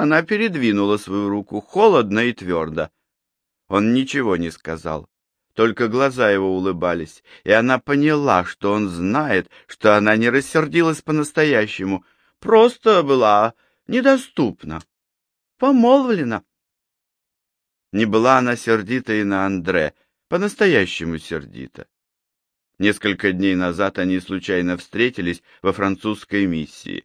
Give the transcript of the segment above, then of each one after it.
Она передвинула свою руку холодно и твердо. Он ничего не сказал, только глаза его улыбались, и она поняла, что он знает, что она не рассердилась по-настоящему, просто была недоступна, помолвлена. Не была она сердита и на Андре, по-настоящему сердита. Несколько дней назад они случайно встретились во французской миссии.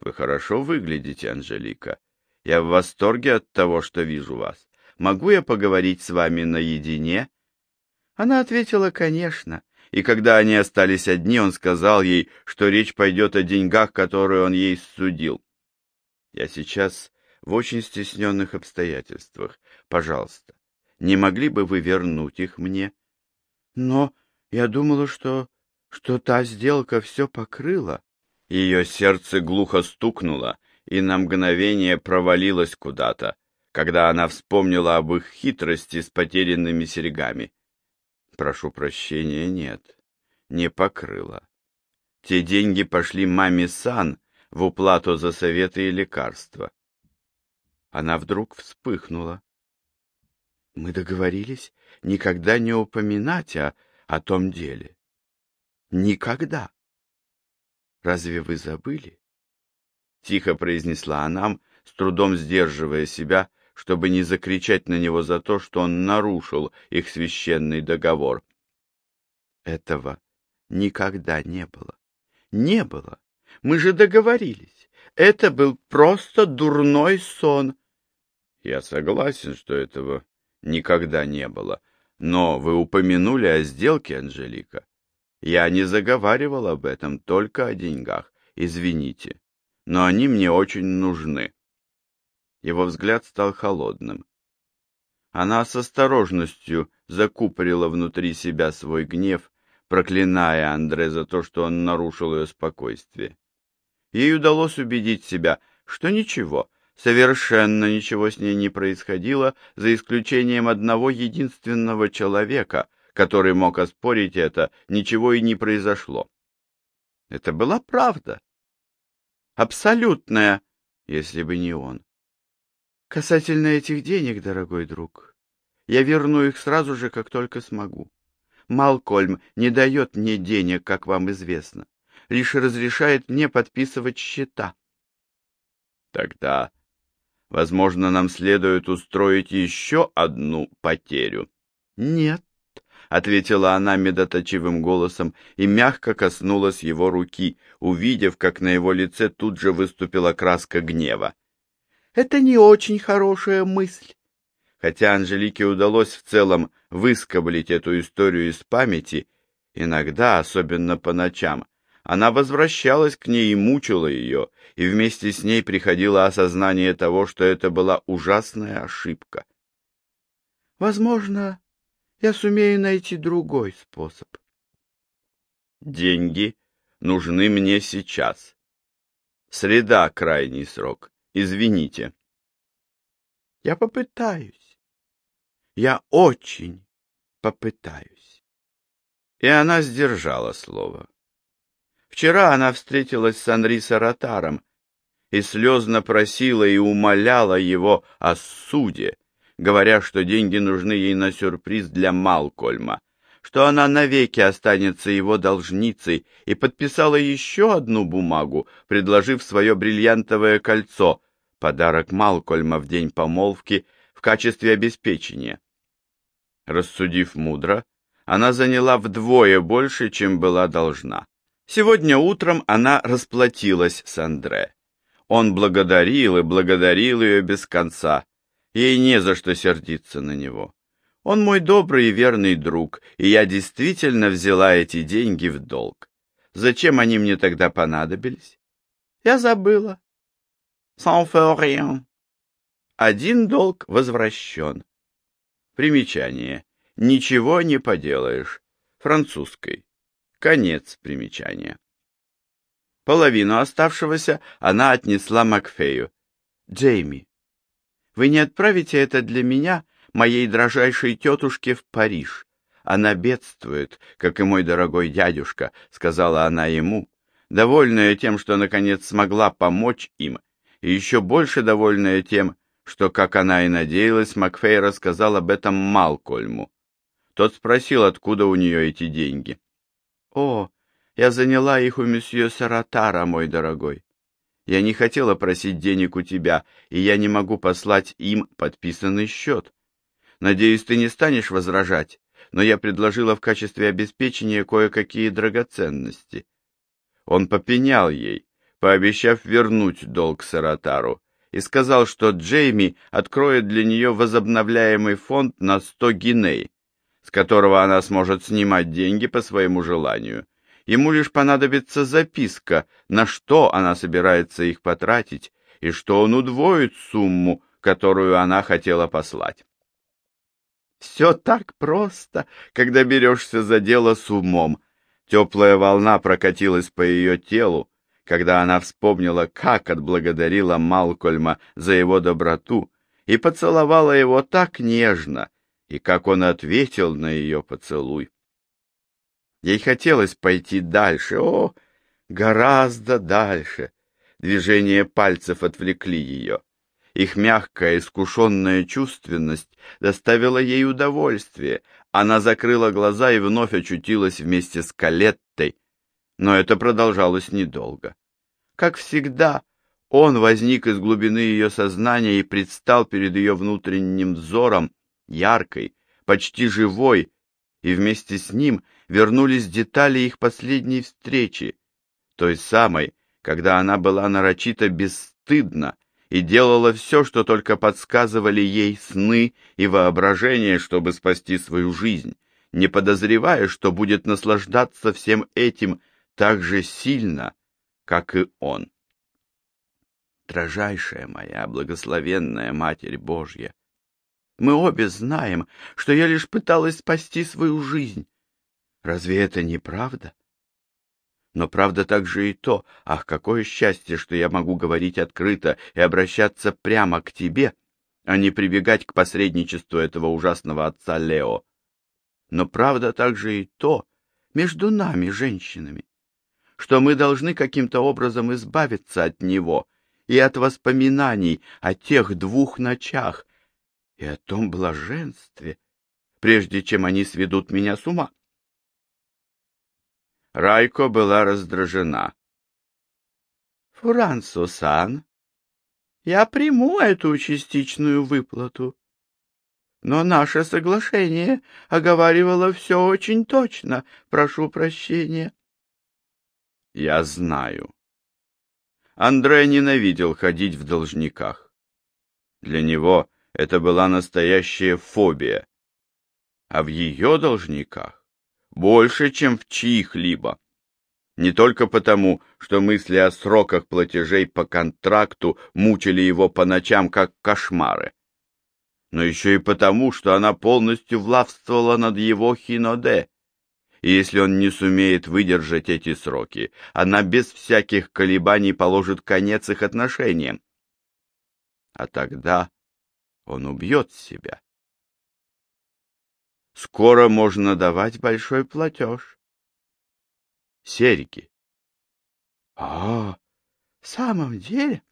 Вы хорошо выглядите, Анжелика. Я в восторге от того, что вижу вас. Могу я поговорить с вами наедине? Она ответила, конечно. И когда они остались одни, он сказал ей, что речь пойдет о деньгах, которые он ей судил. Я сейчас в очень стесненных обстоятельствах. Пожалуйста, не могли бы вы вернуть их мне? Но я думала, что... что та сделка все покрыла. Ее сердце глухо стукнуло и на мгновение провалилось куда-то, когда она вспомнила об их хитрости с потерянными серьгами. Прошу прощения, нет, не покрыла. Те деньги пошли маме Сан в уплату за советы и лекарства. Она вдруг вспыхнула. Мы договорились никогда не упоминать о о том деле. Никогда. Разве вы забыли? Тихо произнесла она, с трудом сдерживая себя, чтобы не закричать на него за то, что он нарушил их священный договор. Этого никогда не было. Не было. Мы же договорились. Это был просто дурной сон. Я согласен, что этого никогда не было, но вы упомянули о сделке, Анжелика. Я не заговаривал об этом, только о деньгах. Извините, но они мне очень нужны. Его взгляд стал холодным. Она с осторожностью закупорила внутри себя свой гнев, проклиная Андре за то, что он нарушил ее спокойствие. Ей удалось убедить себя, что ничего, Совершенно ничего с ней не происходило, за исключением одного единственного человека, который мог оспорить это, ничего и не произошло. Это была правда. Абсолютная, если бы не он. Касательно этих денег, дорогой друг, я верну их сразу же, как только смогу. Малкольм не дает мне денег, как вам известно, лишь разрешает мне подписывать счета. Тогда Возможно, нам следует устроить еще одну потерю. Нет, ответила она медоточивым голосом и мягко коснулась его руки, увидев, как на его лице тут же выступила краска гнева. Это не очень хорошая мысль. Хотя Анжелике удалось в целом выскоблить эту историю из памяти, иногда, особенно по ночам, она возвращалась к ней и мучила ее, и вместе с ней приходило осознание того, что это была ужасная ошибка. Возможно, я сумею найти другой способ. Деньги нужны мне сейчас. Среда — крайний срок. Извините. Я попытаюсь. Я очень попытаюсь. И она сдержала слово. Вчера она встретилась с Анри Саратаром и слезно просила и умоляла его о суде, говоря, что деньги нужны ей на сюрприз для Малкольма, что она навеки останется его должницей, и подписала еще одну бумагу, предложив свое бриллиантовое кольцо, подарок Малкольма в день помолвки, в качестве обеспечения. Рассудив мудро, она заняла вдвое больше, чем была должна. Сегодня утром она расплатилась с Андре. Он благодарил и благодарил ее без конца. Ей не за что сердиться на него. Он мой добрый и верный друг, и я действительно взяла эти деньги в долг. Зачем они мне тогда понадобились? Я забыла. Sans faire rien. Один долг возвращен. Примечание. Ничего не поделаешь. Французской. Конец примечания. Половину оставшегося она отнесла Макфею. «Джейми, вы не отправите это для меня, моей дрожайшей тетушке, в Париж. Она бедствует, как и мой дорогой дядюшка», — сказала она ему, довольная тем, что наконец смогла помочь им, и еще больше довольная тем, что, как она и надеялась, Макфей рассказал об этом Малкольму. Тот спросил, откуда у нее эти деньги. — О, я заняла их у месье Саратара, мой дорогой. Я не хотела просить денег у тебя, и я не могу послать им подписанный счет. Надеюсь, ты не станешь возражать, но я предложила в качестве обеспечения кое-какие драгоценности. Он попенял ей, пообещав вернуть долг Саратару, и сказал, что Джейми откроет для нее возобновляемый фонд на сто гиней, с которого она сможет снимать деньги по своему желанию. Ему лишь понадобится записка, на что она собирается их потратить, и что он удвоит сумму, которую она хотела послать. Все так просто, когда берешься за дело с умом. Теплая волна прокатилась по ее телу, когда она вспомнила, как отблагодарила Малкольма за его доброту и поцеловала его так нежно, и как он ответил на ее поцелуй. Ей хотелось пойти дальше, о, гораздо дальше. Движения пальцев отвлекли ее. Их мягкая, искушенная чувственность доставила ей удовольствие. Она закрыла глаза и вновь очутилась вместе с Калеттой. Но это продолжалось недолго. Как всегда, он возник из глубины ее сознания и предстал перед ее внутренним взором, яркой, почти живой, и вместе с ним вернулись детали их последней встречи, той самой, когда она была нарочито бесстыдна, и делала все, что только подсказывали ей сны и воображение, чтобы спасти свою жизнь, не подозревая, что будет наслаждаться всем этим так же сильно, как и он. Дрожайшая моя благословенная Матерь Божья, мы обе знаем, что я лишь пыталась спасти свою жизнь. Разве это не правда? Но правда также и то, ах, какое счастье, что я могу говорить открыто и обращаться прямо к тебе, а не прибегать к посредничеству этого ужасного отца Лео. Но правда также и то, между нами, женщинами, что мы должны каким-то образом избавиться от него и от воспоминаний о тех двух ночах и о том блаженстве, прежде чем они сведут меня с ума. Райко была раздражена. Фурансо-сан, я приму эту частичную выплату. Но наше соглашение оговаривало все очень точно. Прошу прощения. Я знаю. Андре ненавидел ходить в должниках. Для него это была настоящая фобия. А в ее должниках больше, чем в чьих-либо. Не только потому, что мысли о сроках платежей по контракту мучили его по ночам, как кошмары, но еще и потому, что она полностью властвовала над его хиноде. И если он не сумеет выдержать эти сроки, она без всяких колебаний положит конец их отношениям. А тогда он убьет себя. Скоро можно давать большой платеж. Серьги. А, в самом деле?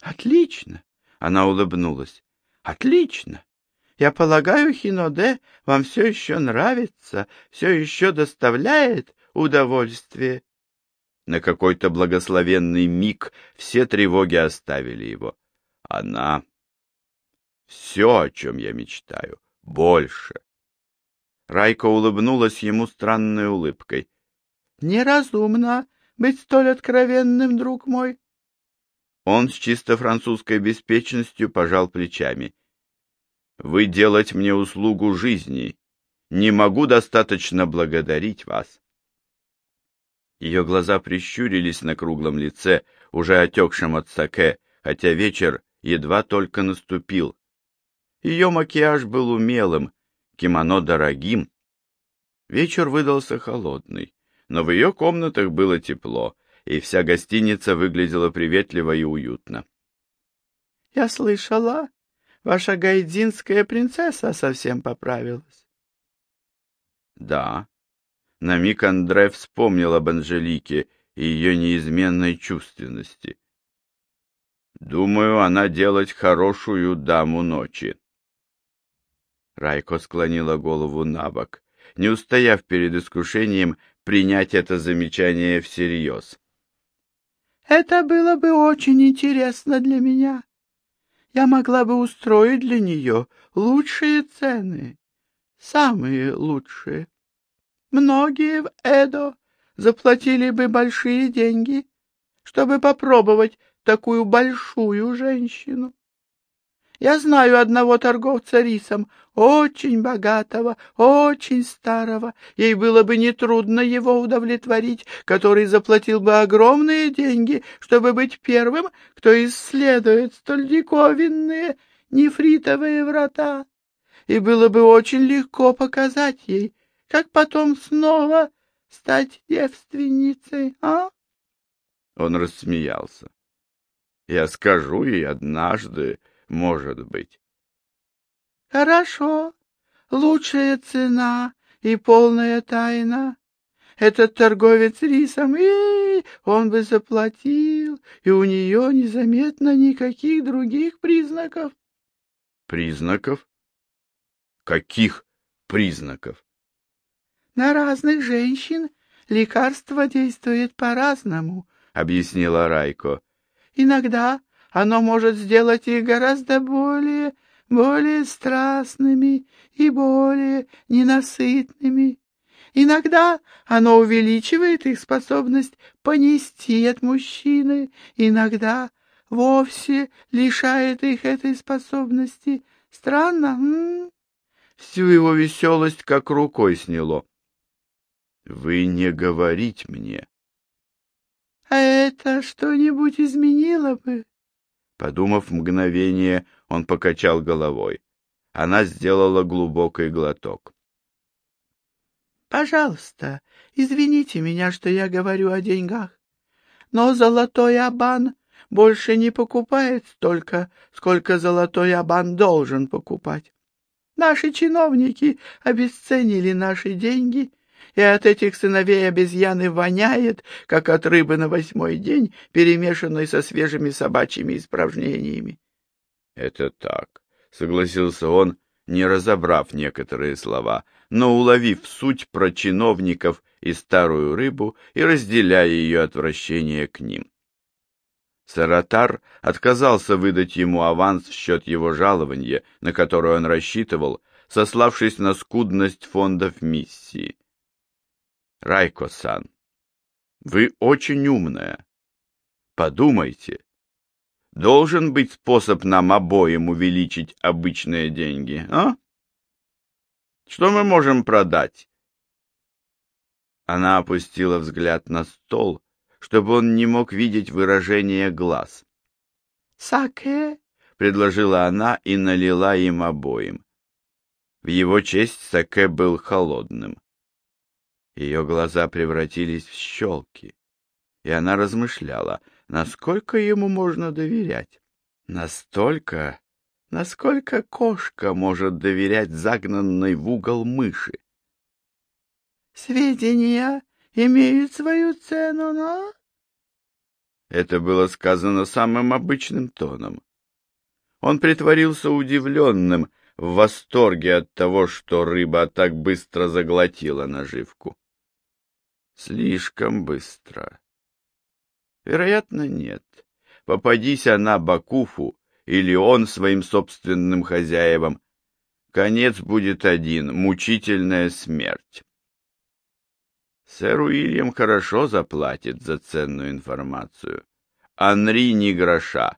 Отлично. Она улыбнулась. Отлично. Я полагаю, Хиноде вам все еще нравится, все еще доставляет удовольствие. На какой-то благословенный миг все тревоги оставили его. Она... Все, о чем я мечтаю, больше. Райка улыбнулась ему странной улыбкой. — Неразумно быть столь откровенным, друг мой. Он с чисто французской беспечностью пожал плечами. — Вы делать мне услугу жизни. Не могу достаточно благодарить вас. Ее глаза прищурились на круглом лице, уже отекшем от саке, хотя вечер едва только наступил. Ее макияж был умелым, кимоно дорогим. Вечер выдался холодный, но в ее комнатах было тепло, и вся гостиница выглядела приветливо и уютно. — Я слышала, ваша гайдинская принцесса совсем поправилась. — Да. На миг Андре вспомнил об Анжелике и ее неизменной чувственности. Думаю, она делать хорошую даму ночи. Райко склонила голову на бок, не устояв перед искушением принять это замечание всерьез. «Это было бы очень интересно для меня. Я могла бы устроить для нее лучшие цены, самые лучшие. Многие в Эдо заплатили бы большие деньги, чтобы попробовать такую большую женщину. Я знаю одного торговца рисом, очень богатого, очень старого. Ей было бы нетрудно его удовлетворить, который заплатил бы огромные деньги, чтобы быть первым, кто исследует столь диковинные нефритовые врата. И было бы очень легко показать ей, как потом снова стать девственницей, а? Он рассмеялся. Я скажу ей однажды, может быть. Хорошо. Лучшая цена и полная тайна. Этот торговец рисом, и он бы заплатил, и у нее незаметно никаких других признаков. Признаков? Каких признаков? На разных женщин лекарство действует по-разному, объяснила Райко. Иногда оно может сделать их гораздо более, более страстными и более ненасытными. Иногда оно увеличивает их способность понести от мужчины, иногда вовсе лишает их этой способности. Странно, м? Всю его веселость как рукой сняло. Вы не говорить мне. А это что-нибудь изменило бы? Подумав мгновение, он покачал головой. Она сделала глубокий глоток. «Пожалуйста, извините меня, что я говорю о деньгах, но золотой абан больше не покупает столько, сколько золотой абан должен покупать. Наши чиновники обесценили наши деньги и от этих сыновей обезьяны воняет, как от рыбы на восьмой день, перемешанной со свежими собачьими испражнениями. — Это так, — согласился он, не разобрав некоторые слова, но уловив суть про чиновников и старую рыбу и разделяя ее отвращение к ним. Саратар отказался выдать ему аванс в счет его жалования, на которое он рассчитывал, сославшись на скудность фондов миссии. Райко-сан, вы очень умная. Подумайте. Должен быть способ нам обоим увеличить обычные деньги, а? Что мы можем продать? Она опустила взгляд на стол, чтобы он не мог видеть выражение глаз. «Саке?» — предложила она и налила им обоим. В его честь саке был холодным. Ее глаза превратились в щелки, и она размышляла, насколько ему можно доверять. Настолько, насколько кошка может доверять загнанной в угол мыши. «Сведения имеют свою цену, но...» Это было сказано самым обычным тоном. Он притворился удивленным, в восторге от того, что рыба так быстро заглотила наживку. Слишком быстро. Вероятно, нет. Попадись она Бакуфу или он своим собственным хозяевам, конец будет один — мучительная смерть. Сэр Уильям хорошо заплатит за ценную информацию. Анри ни гроша.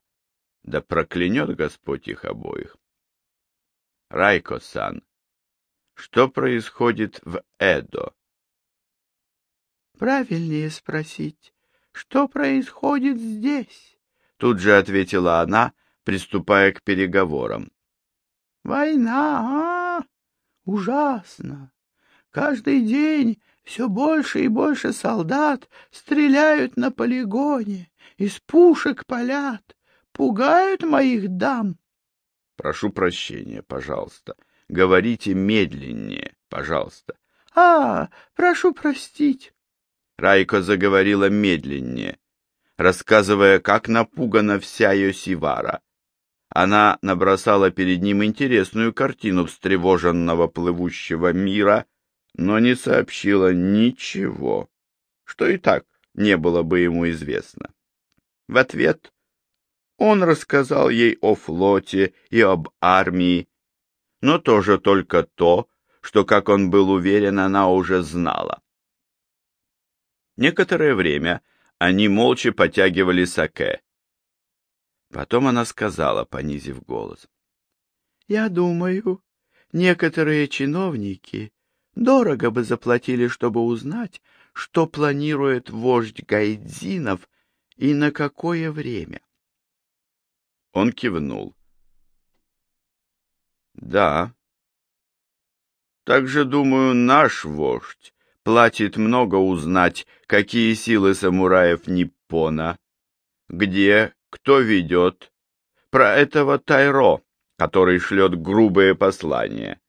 Да проклянет Господь их обоих. Райко-сан, что происходит в Эдо? Правильнее спросить, что происходит здесь? Тут же ответила она, приступая к переговорам. Война, а? Ужасно. Каждый день все больше и больше солдат стреляют на полигоне, из пушек палят, пугают моих дам. Прошу прощения, пожалуйста. Говорите медленнее, пожалуйста. А, прошу простить. Райко заговорила медленнее. рассказывая, как напугана вся Йосивара. Она набросала перед ним интересную картину встревоженного плывущего мира, но не сообщила ничего, что и так не было бы ему известно. В ответ он рассказал ей о флоте и об армии, но тоже только то, что, как он был уверен, она уже знала. Некоторое время они молча потягивали саке. Потом она сказала, понизив голос. — Я думаю, некоторые чиновники дорого бы заплатили, чтобы узнать, что планирует вождь Гайдзинов и на какое время. Он кивнул. — Да. Также, думаю, наш вождь платит много узнать, какие силы самураев Ниппона, где, кто ведет, про этого Тайро, который шлет грубые послания.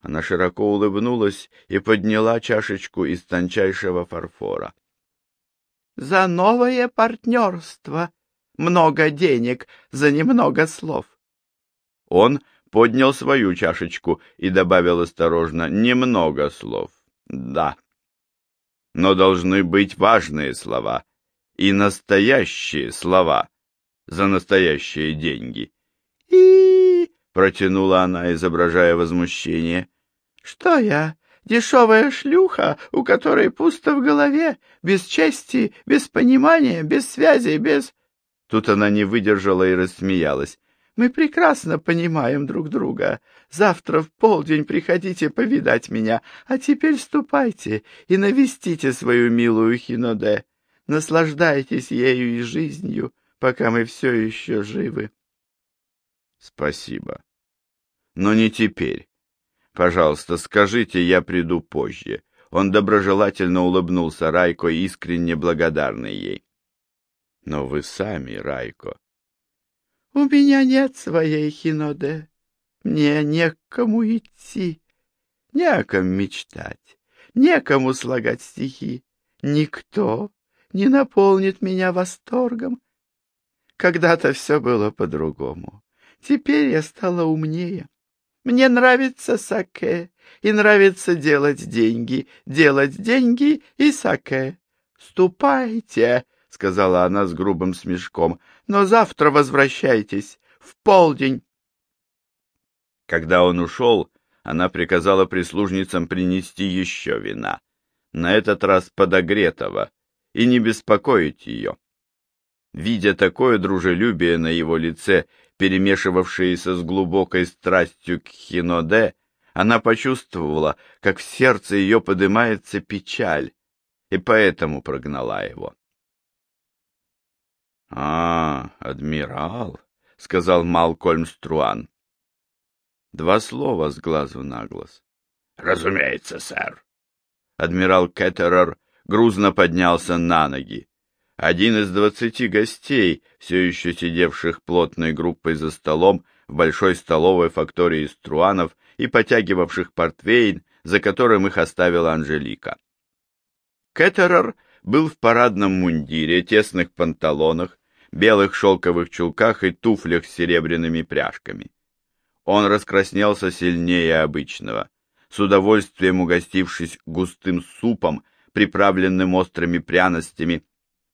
Она широко улыбнулась и подняла чашечку из тончайшего фарфора. — За новое партнерство! Много денег за немного слов! Он поднял свою чашечку и добавил осторожно «немного слов». Да. Но должны быть важные слова и настоящие слова за настоящие деньги. И протянула она, изображая возмущение. Что я, дешевая шлюха, у которой пусто в голове, без чести, без понимания, без связи, без... Тут она не выдержала и рассмеялась. Мы прекрасно понимаем друг друга. Завтра в полдень приходите повидать меня, а теперь ступайте и навестите свою милую Хиноде. Наслаждайтесь ею и жизнью, пока мы все еще живы. Спасибо. Но не теперь. Пожалуйста, скажите, я приду позже. Он доброжелательно улыбнулся Райко, искренне благодарный ей. Но вы сами, Райко, у меня нет своей Хиноде. Мне некому идти, некому мечтать, некому слагать стихи. Никто не наполнит меня восторгом. Когда-то все было по-другому. Теперь я стала умнее. Мне нравится саке, и нравится делать деньги, делать деньги и саке. Ступайте, — сказала она с грубым смешком, — но завтра возвращайтесь, в полдень. Когда он ушел, она приказала прислужницам принести еще вина, на этот раз подогретого, и не беспокоить ее. Видя такое дружелюбие на его лице, перемешивавшееся с глубокой страстью к Хиноде, она почувствовала, как в сердце ее поднимается печаль, и поэтому прогнала его. — А, адмирал, — сказал Малкольм Струан. Два слова с глазу на глаз. — Разумеется, сэр. Адмирал Кеттерер грузно поднялся на ноги. Один из двадцати гостей, все еще сидевших плотной группой за столом в большой столовой фактории Струанов и потягивавших портвейн, за которым их оставила Анжелика. Кеттерер был в парадном мундире, тесных панталонах, белых шелковых чулках и туфлях с серебряными пряжками. Он раскраснелся сильнее обычного, с удовольствием угостившись густым супом, приправленным острыми пряностями,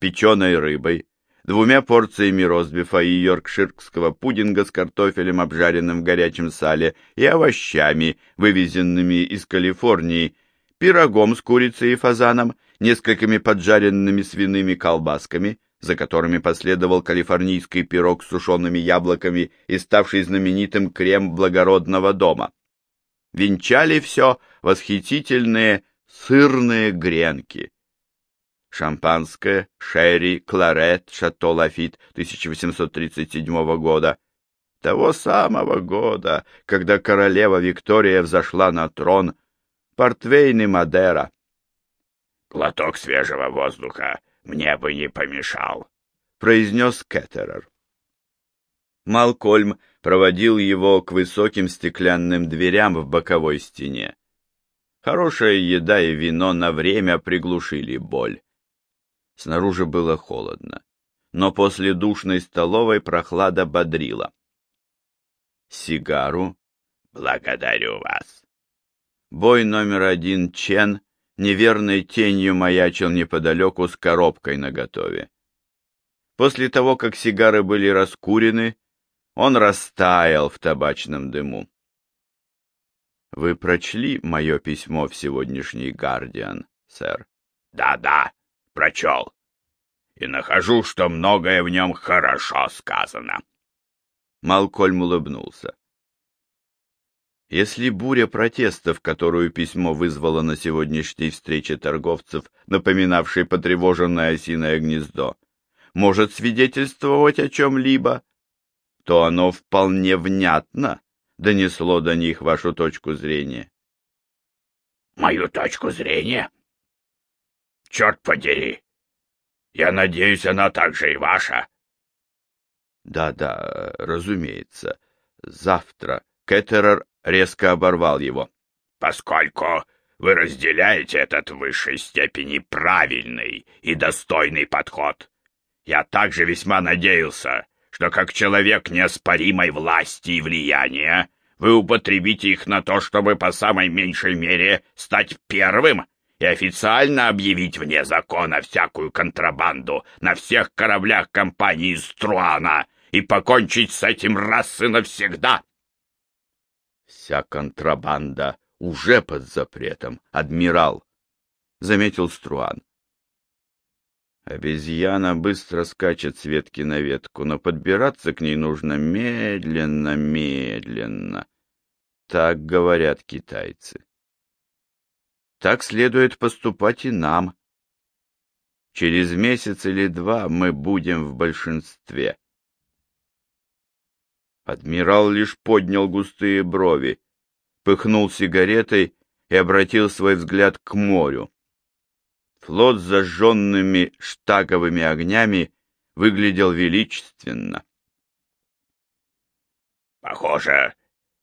печеной рыбой, двумя порциями розбифа и йоркширского пудинга с картофелем, обжаренным в горячем сале, и овощами, вывезенными из Калифорнии, пирогом с курицей и фазаном, несколькими поджаренными свиными колбасками, за которыми последовал калифорнийский пирог с сушеными яблоками и ставший знаменитым крем благородного дома. Венчали все восхитительные сырные гренки. Шампанское, шерри, кларет, шато Лафит 1837 года. Того самого года, когда королева Виктория взошла на трон, портвейн и Мадера. Глоток свежего воздуха мне бы не помешал, — произнес Кеттерер. Малкольм проводил его к высоким стеклянным дверям в боковой стене. Хорошая еда и вино на время приглушили боль. Снаружи было холодно, но после душной столовой прохлада бодрила. Сигару? Благодарю вас. Бой номер один Чен неверной тенью маячил неподалеку с коробкой наготове. После того, как сигары были раскурены, он растаял в табачном дыму. Вы прочли мое письмо в сегодняшний «Гардиан», сэр? Да-да, прочел. И нахожу, что многое в нем хорошо сказано. Малкольм улыбнулся. Если буря протестов, которую письмо вызвало на сегодняшней встрече торговцев, напоминавшей потревоженное осиное гнездо, может свидетельствовать о чем-либо, то оно вполне внятно донесло до них вашу точку зрения. Мою точку зрения? Черт подери! Я надеюсь, она также и ваша. Да-да, разумеется. Завтра Кеттерер резко оборвал его. Поскольку вы разделяете этот в высшей степени правильный и достойный подход, я также весьма надеялся, что как человек неоспоримой власти и влияния, вы употребите их на то, чтобы по самой меньшей мере стать первым и официально объявить вне закона всякую контрабанду на всех кораблях компании Струана и покончить с этим раз и навсегда. Вся контрабанда уже под запретом, адмирал, — заметил Струан. Обезьяна быстро скачет с ветки на ветку, но подбираться к ней нужно медленно, медленно. Так говорят китайцы. Так следует поступать и нам. Через месяц или два мы будем в большинстве. Адмирал лишь поднял густые брови, пыхнул сигаретой и обратил свой взгляд к морю. Флот с зажженными штаговыми огнями выглядел величественно. «Похоже,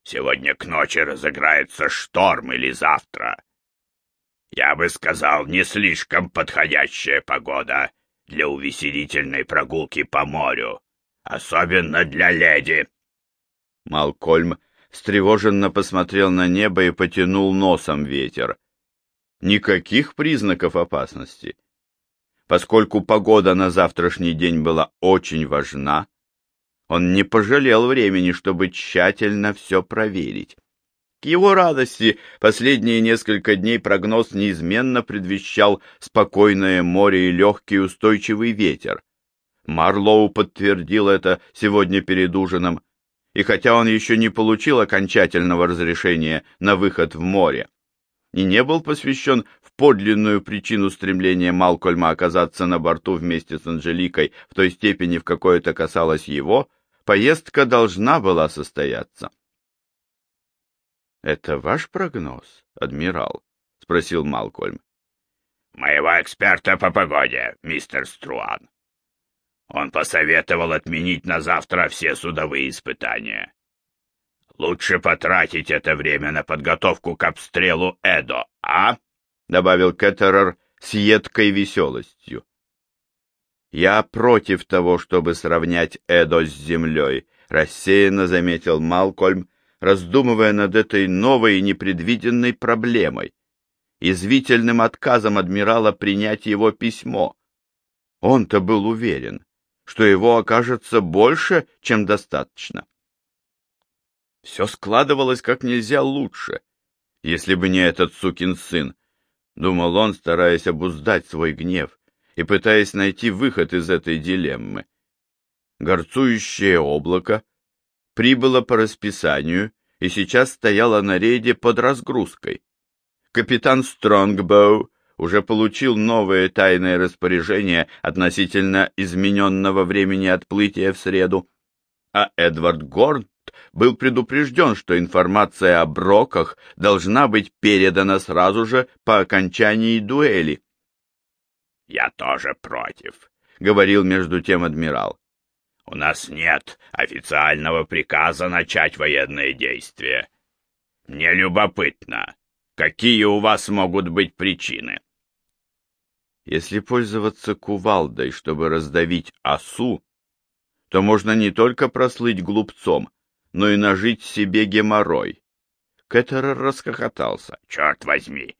сегодня к ночи разыграется шторм или завтра. Я бы сказал, не слишком подходящая погода для увеселительной прогулки по морю, особенно для леди». Малкольм встревоженно посмотрел на небо и потянул носом ветер. Никаких признаков опасности. Поскольку погода на завтрашний день была очень важна, он не пожалел времени, чтобы тщательно все проверить. К его радости последние несколько дней прогноз неизменно предвещал спокойное море и легкий устойчивый ветер. Марлоу подтвердил это сегодня перед ужином, и хотя он еще не получил окончательного разрешения на выход в море и не был посвящен в подлинную причину стремления Малкольма оказаться на борту вместе с Анжеликой в той степени, в какой это касалось его, поездка должна была состояться. «Это ваш прогноз, адмирал?» — спросил Малкольм. «Моего эксперта по погоде, мистер Струан. Он посоветовал отменить на завтра все судовые испытания. Лучше потратить это время на подготовку к обстрелу Эдо, а? Добавил Кеттерер с едкой веселостью. Я против того, чтобы сравнять Эдо с землей, рассеянно заметил Малкольм, раздумывая над этой новой и непредвиденной проблемой, извительным отказом адмирала принять его письмо. Он-то был уверен, что его окажется больше, чем достаточно. Все складывалось как нельзя лучше, если бы не этот сукин сын, думал он, стараясь обуздать свой гнев и пытаясь найти выход из этой дилеммы. Горцующее облако прибыло по расписанию и сейчас стояло на рейде под разгрузкой. Капитан Стронгбоу уже получил новое тайное распоряжение относительно измененного времени отплытия в среду, а Эдвард Горнт был предупрежден, что информация о броках должна быть передана сразу же по окончании дуэли. «Я тоже против», — говорил между тем адмирал. «У нас нет официального приказа начать военные действия. Мне любопытно, какие у вас могут быть причины?» Если пользоваться кувалдой, чтобы раздавить осу, то можно не только прослыть глупцом, но и нажить себе геморрой. Кеттерер расхохотался. «Черт возьми!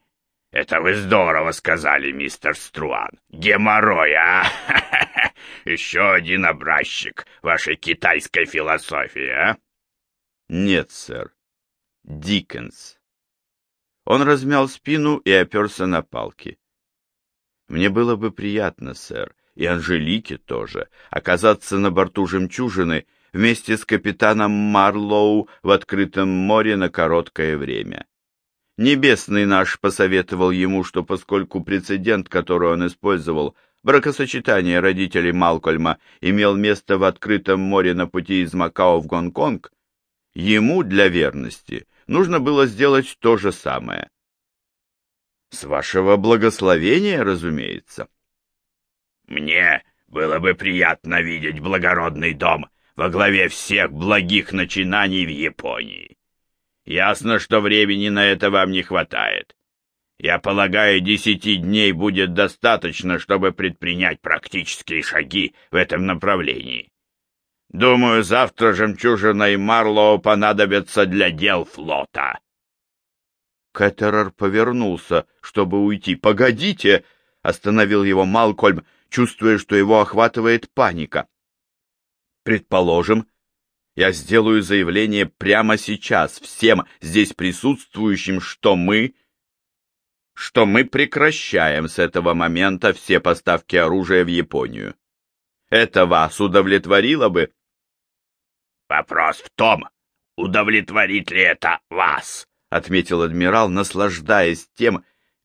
Это вы здорово сказали, мистер Струан. Геморрой, а? Еще один образчик вашей китайской философии, а?» «Нет, сэр. Диккенс». Он размял спину и оперся на палки. Мне было бы приятно, сэр, и Анжелике тоже, оказаться на борту «Жемчужины» вместе с капитаном Марлоу в открытом море на короткое время. Небесный наш посоветовал ему, что поскольку прецедент, который он использовал, бракосочетание родителей Малкольма, имел место в открытом море на пути из Макао в Гонконг, ему для верности нужно было сделать то же самое. С вашего благословения, разумеется. Мне было бы приятно видеть благородный дом во главе всех благих начинаний в Японии. Ясно, что времени на это вам не хватает. Я полагаю, десяти дней будет достаточно, чтобы предпринять практические шаги в этом направлении. Думаю, завтра жемчужина и Марлоу понадобятся для дел флота. Кеттерер повернулся, чтобы уйти. «Погодите!» — остановил его Малкольм, чувствуя, что его охватывает паника. «Предположим, я сделаю заявление прямо сейчас всем здесь присутствующим, что мы... что мы прекращаем с этого момента все поставки оружия в Японию. Это вас удовлетворило бы?» «Вопрос в том, удовлетворит ли это вас?» — отметил адмирал, наслаждаясь тем,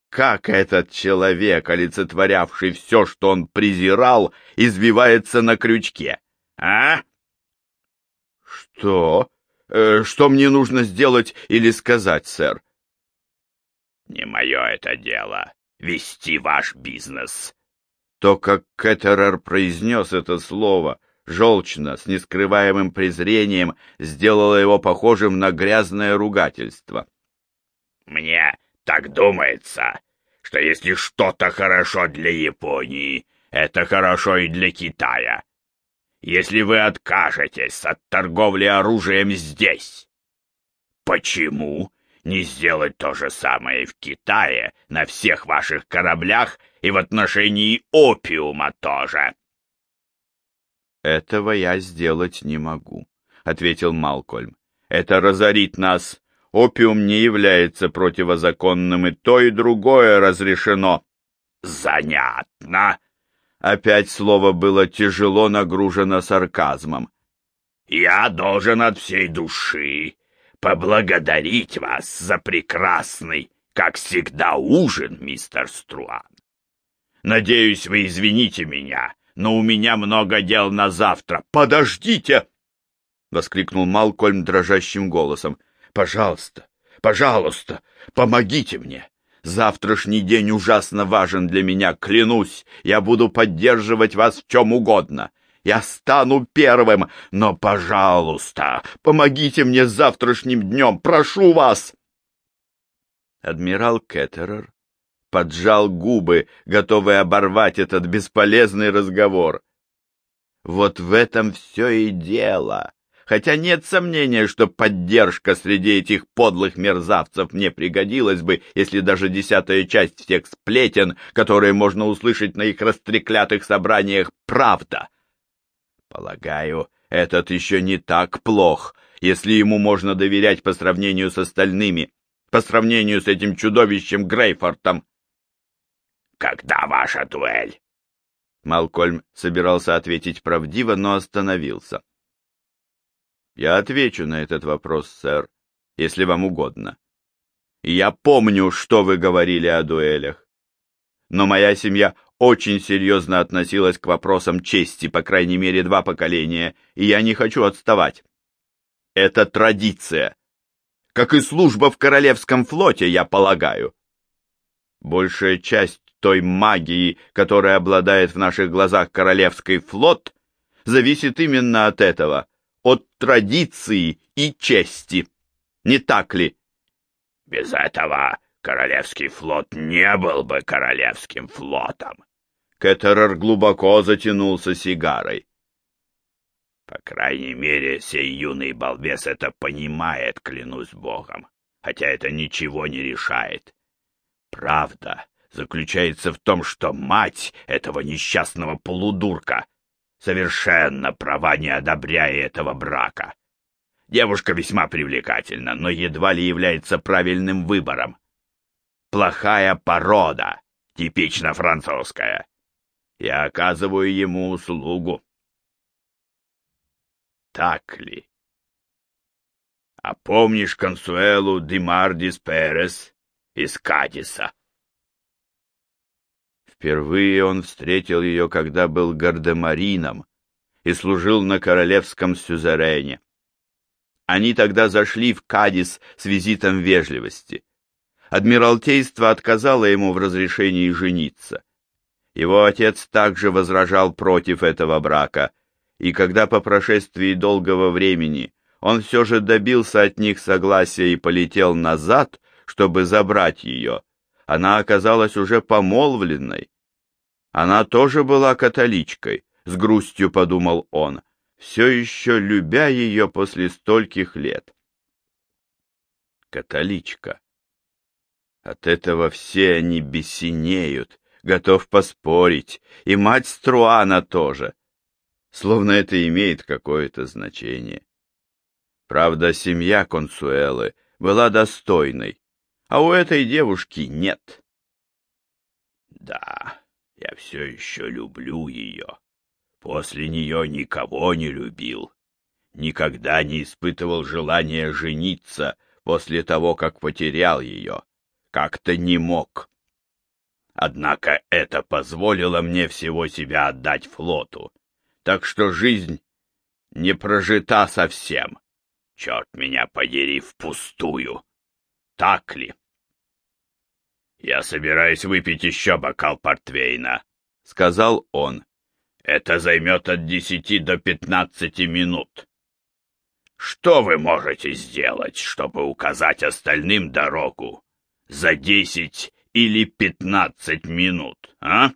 как этот человек, олицетворявший все, что он презирал, извивается на крючке. «А?» «Что? Э, что мне нужно сделать или сказать, сэр?» «Не мое это дело — вести ваш бизнес». То, как Кеттерер произнес это слово, желчно, с нескрываемым презрением, сделало его похожим на грязное ругательство. Мне так думается, что если что-то хорошо для Японии, это хорошо и для Китая. Если вы откажетесь от торговли оружием здесь, почему не сделать то же самое в Китае на всех ваших кораблях и в отношении опиума тоже? «Этого я сделать не могу», — ответил Малкольм. «Это разорит нас Опиум не является противозаконным, и то, и другое разрешено. Занятно. Опять слово было тяжело нагружено сарказмом. Я должен от всей души поблагодарить вас за прекрасный, как всегда, ужин, мистер Струан. Надеюсь, вы извините меня, но у меня много дел на завтра. Подождите! — воскликнул Малкольм дрожащим голосом. Пожалуйста, пожалуйста, помогите мне. Завтрашний день ужасно важен для меня, клянусь. Я буду поддерживать вас в чем угодно. Я стану первым, но, пожалуйста, помогите мне завтрашним днем, прошу вас!» Адмирал Кеттерер поджал губы, готовый оборвать этот бесполезный разговор. Вот в этом все и дело хотя нет сомнения, что поддержка среди этих подлых мерзавцев мне пригодилась бы, если даже десятая часть всех сплетен, которые можно услышать на их растреклятых собраниях, правда. Полагаю, этот еще не так плох, если ему можно доверять по сравнению с остальными, по сравнению с этим чудовищем Грейфортом. «Когда ваша дуэль?» Малкольм собирался ответить правдиво, но остановился. Я отвечу на этот вопрос, сэр, если вам угодно. я помню, что вы говорили о дуэлях. Но моя семья очень серьезно относилась к вопросам чести, по крайней мере, два поколения, и я не хочу отставать. Это традиция. Как и служба в Королевском флоте, я полагаю. Большая часть той магии, которая обладает в наших глазах Королевский флот, зависит именно от этого от традиции и чести. Не так ли? Без этого Королевский флот не был бы Королевским флотом. Кеттерер глубоко затянулся сигарой. По крайней мере, сей юный балбес это понимает, клянусь богом, хотя это ничего не решает. Правда заключается в том, что мать этого несчастного полудурка совершенно права не одобряя этого брака. Девушка весьма привлекательна, но едва ли является правильным выбором. Плохая порода, типично французская. Я оказываю ему услугу. Так ли? А помнишь Консуэлу Димардис Перес из Кадиса? Впервые он встретил ее, когда был гардемарином и служил на королевском сюзерене. Они тогда зашли в Кадис с визитом вежливости. Адмиралтейство отказало ему в разрешении жениться. Его отец также возражал против этого брака, и когда по прошествии долгого времени он все же добился от них согласия и полетел назад, чтобы забрать ее, она оказалась уже помолвленной. Она тоже была католичкой, с грустью подумал он, все еще любя ее после стольких лет. Католичка. От этого все они бессинеют, готов поспорить, и мать Струана тоже. Словно это имеет какое-то значение. Правда, семья Консуэлы была достойной, а у этой девушки нет. Да, я все еще люблю ее. После нее никого не любил. Никогда не испытывал желания жениться после того, как потерял ее. Как-то не мог. Однако это позволило мне всего себя отдать флоту. Так что жизнь не прожита совсем. Черт меня подери впустую. Так ли? Я собираюсь выпить еще бокал портвейна, — сказал он. Это займет от десяти до пятнадцати минут. Что вы можете сделать, чтобы указать остальным дорогу за десять или пятнадцать минут, а?